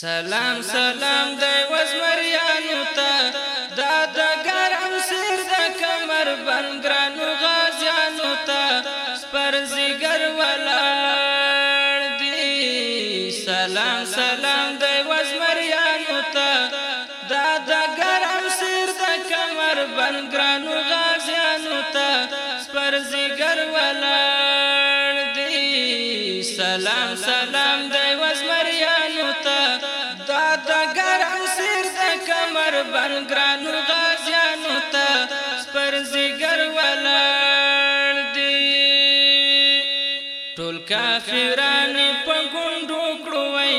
سلام سلام د وزمریانو ته دا د ګرم سر د کمر بند ګرانو غازیانو ته پر زیګر ولاړ دی سلام سلام د وزمریانو ته دا د ګرم سر د کمر بند ګرانو غازیانو ته پر زیګر بربر ګرانو غازیانو ته سپرزګر ولاړ دی ټول کافرانو په ګوندو کړوي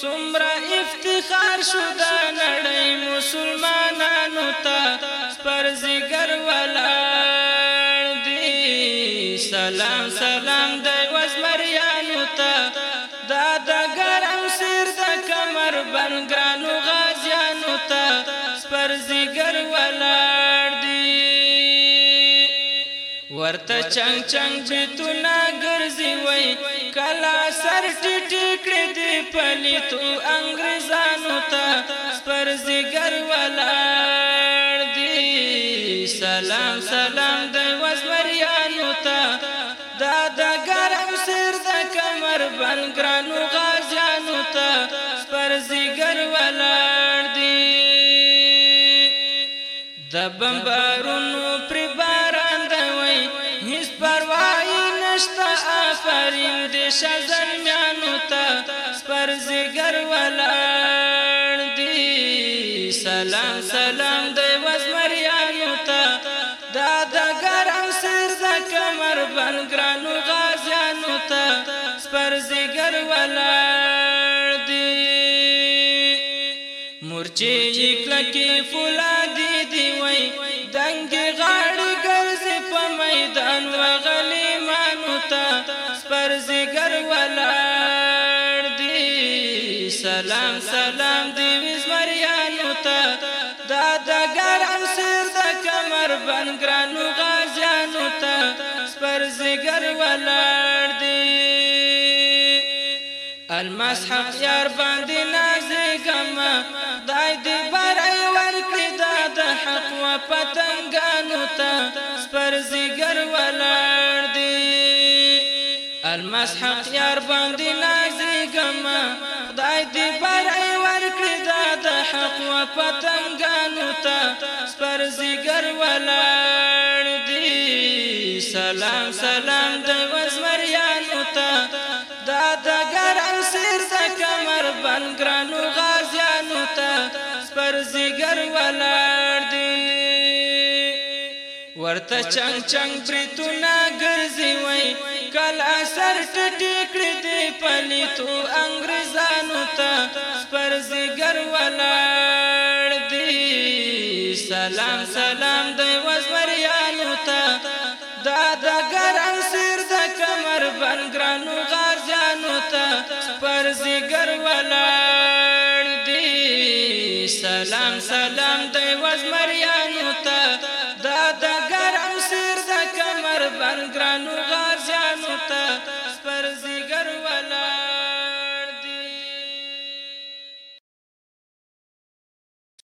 څومره افتخار شو دا مازدیګر ولاړ دی ورته چنګ چنګ بیتونه ګرځي وای کلا سر ټټ کړې دی پلی تو انګريزانو ته پرزګر ولاړ دی سلام سلام د وسمریانو ته دا د ګرم سر د کمر بن ګران د بمبارونو پر باران دوي هیڅ پروا نشتا آفرین دې شزن میانو ته پر زګر ولاړ دې سلام سلام دې وزمریانو ته دا د ګرم سر د کمر بنګرا مورچې کلکې فولادي دی وای دنګ غاړي ګرځي په میدان وغلي مانو ته سپرزګر ولاړ دی سلام سلام دی وزمریانو ته دادګر انصر د کمر بن ګرانو غازیانو ته سپرزګر ولاړ دی المسحق یار باندې نازګما پتنګانو ته سپر زیګر ولاړ دی المس حق یار باندې نازګم خدای دې برای ورکړي دا د حق و پتنګانو ته سپر زیګر ولاړ دی سلام سلام د وزم ورته چنګ چنګ بریتونه ګرځي وای کلا سر ټټی کړی دی پلی تو انګريزانو ته پر زګر ولاړ دی سلام سلام دی وزوریانو ته دا د ګرم سر د کمر بنګرانو غارځانو ته پر زګر ولاړ دی سلام سلام دی